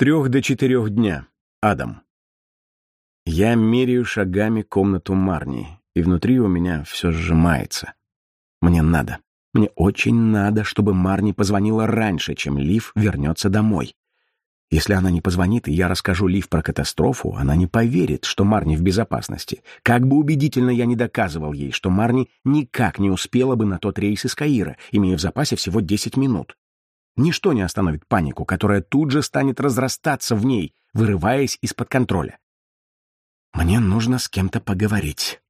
трех до четырех дня. Адам. Я меряю шагами комнату Марни, и внутри у меня все сжимается. Мне надо. Мне очень надо, чтобы Марни позвонила раньше, чем Лив вернется домой. Если она не позвонит, и я расскажу Лив про катастрофу, она не поверит, что Марни в безопасности. Как бы убедительно я не доказывал ей, что Марни никак не успела бы на тот рейс из Каира, имея в запасе всего 10 минут. Ничто не остановит панику, которая тут же станет разрастаться в ней, вырываясь из-под контроля. Мне нужно с кем-то поговорить.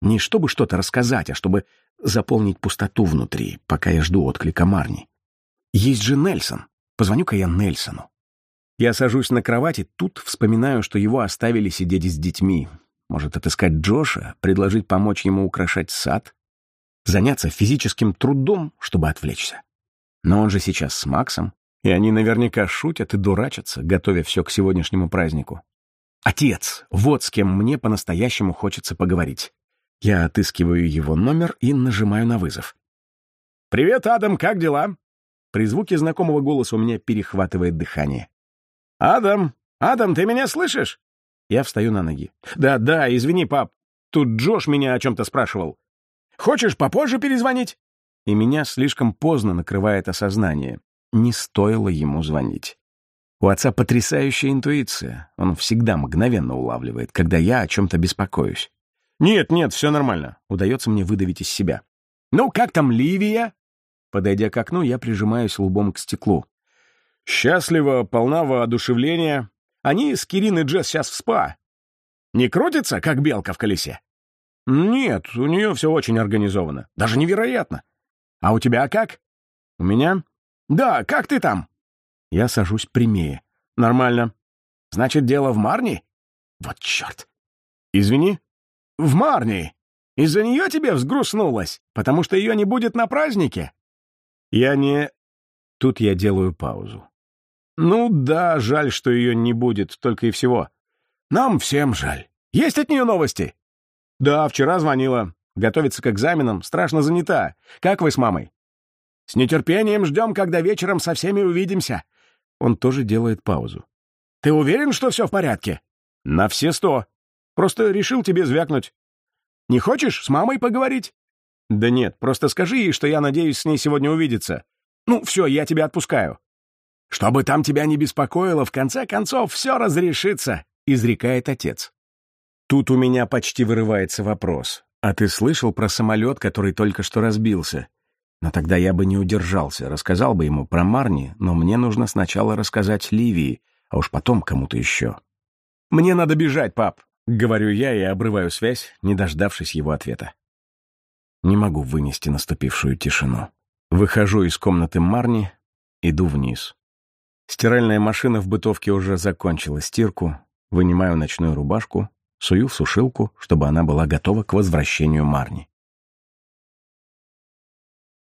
Не чтобы что-то рассказать, а чтобы заполнить пустоту внутри, пока я жду отклика Марни. Есть же Нельсон. Позвоню-ка я Нельсону. Я сажусь на кровати, тут вспоминаю, что его оставили сидеть с детьми. Может, отыскать Джоша, предложить помочь ему украшать сад? Заняться физическим трудом, чтобы отвлечься. Но он же сейчас с Максом, и они наверняка шутят и дурачатся, готовя все к сегодняшнему празднику. Отец, вот с кем мне по-настоящему хочется поговорить. Я отыскиваю его номер и нажимаю на вызов. «Привет, Адам, как дела?» При звуке знакомого голоса у меня перехватывает дыхание. «Адам! Адам, ты меня слышишь?» Я встаю на ноги. «Да, да, извини, пап. Тут Джош меня о чем-то спрашивал. Хочешь попозже перезвонить?» И меня слишком поздно накрывает осознание. Не стоило ему звонить. У отца потрясающая интуиция. Он всегда мгновенно улавливает, когда я о чем-то беспокоюсь. «Нет, нет, все нормально», — удается мне выдавить из себя. «Ну, как там Ливия?» Подойдя к окну, я прижимаюсь лбом к стеклу. «Счастлива, полна воодушевления. Они с Кирин и Джесс сейчас в спа. Не крутится, как белка в колесе?» «Нет, у нее все очень организовано. Даже невероятно. А у тебя как?» «У меня?» «Да, как ты там?» Я сажусь прямее. «Нормально. Значит, дело в Марни?» «Вот черт!» «Извини?» В Марни. Из-за нее тебе взгрустнулось, потому что ее не будет на празднике? Я не... Тут я делаю паузу. Ну да, жаль, что ее не будет, только и всего. Нам всем жаль. Есть от нее новости? Да, вчера звонила. Готовится к экзаменам, страшно занята. Как вы с мамой? С нетерпением ждем, когда вечером со всеми увидимся. Он тоже делает паузу. Ты уверен, что все в порядке? На все сто. Просто решил тебе звякнуть. Не хочешь с мамой поговорить? Да нет, просто скажи ей, что я надеюсь с ней сегодня увидеться. Ну, все, я тебя отпускаю. Чтобы там тебя не беспокоило, в конце концов все разрешится, изрекает отец. Тут у меня почти вырывается вопрос. А ты слышал про самолет, который только что разбился? Но тогда я бы не удержался, рассказал бы ему про Марни, но мне нужно сначала рассказать Ливии, а уж потом кому-то еще. «Мне надо бежать, пап», — говорю я и обрываю связь, не дождавшись его ответа. Не могу вынести наступившую тишину. Выхожу из комнаты Марни, иду вниз. Стиральная машина в бытовке уже закончила стирку, вынимаю ночную рубашку, сую в сушилку, чтобы она была готова к возвращению Марни.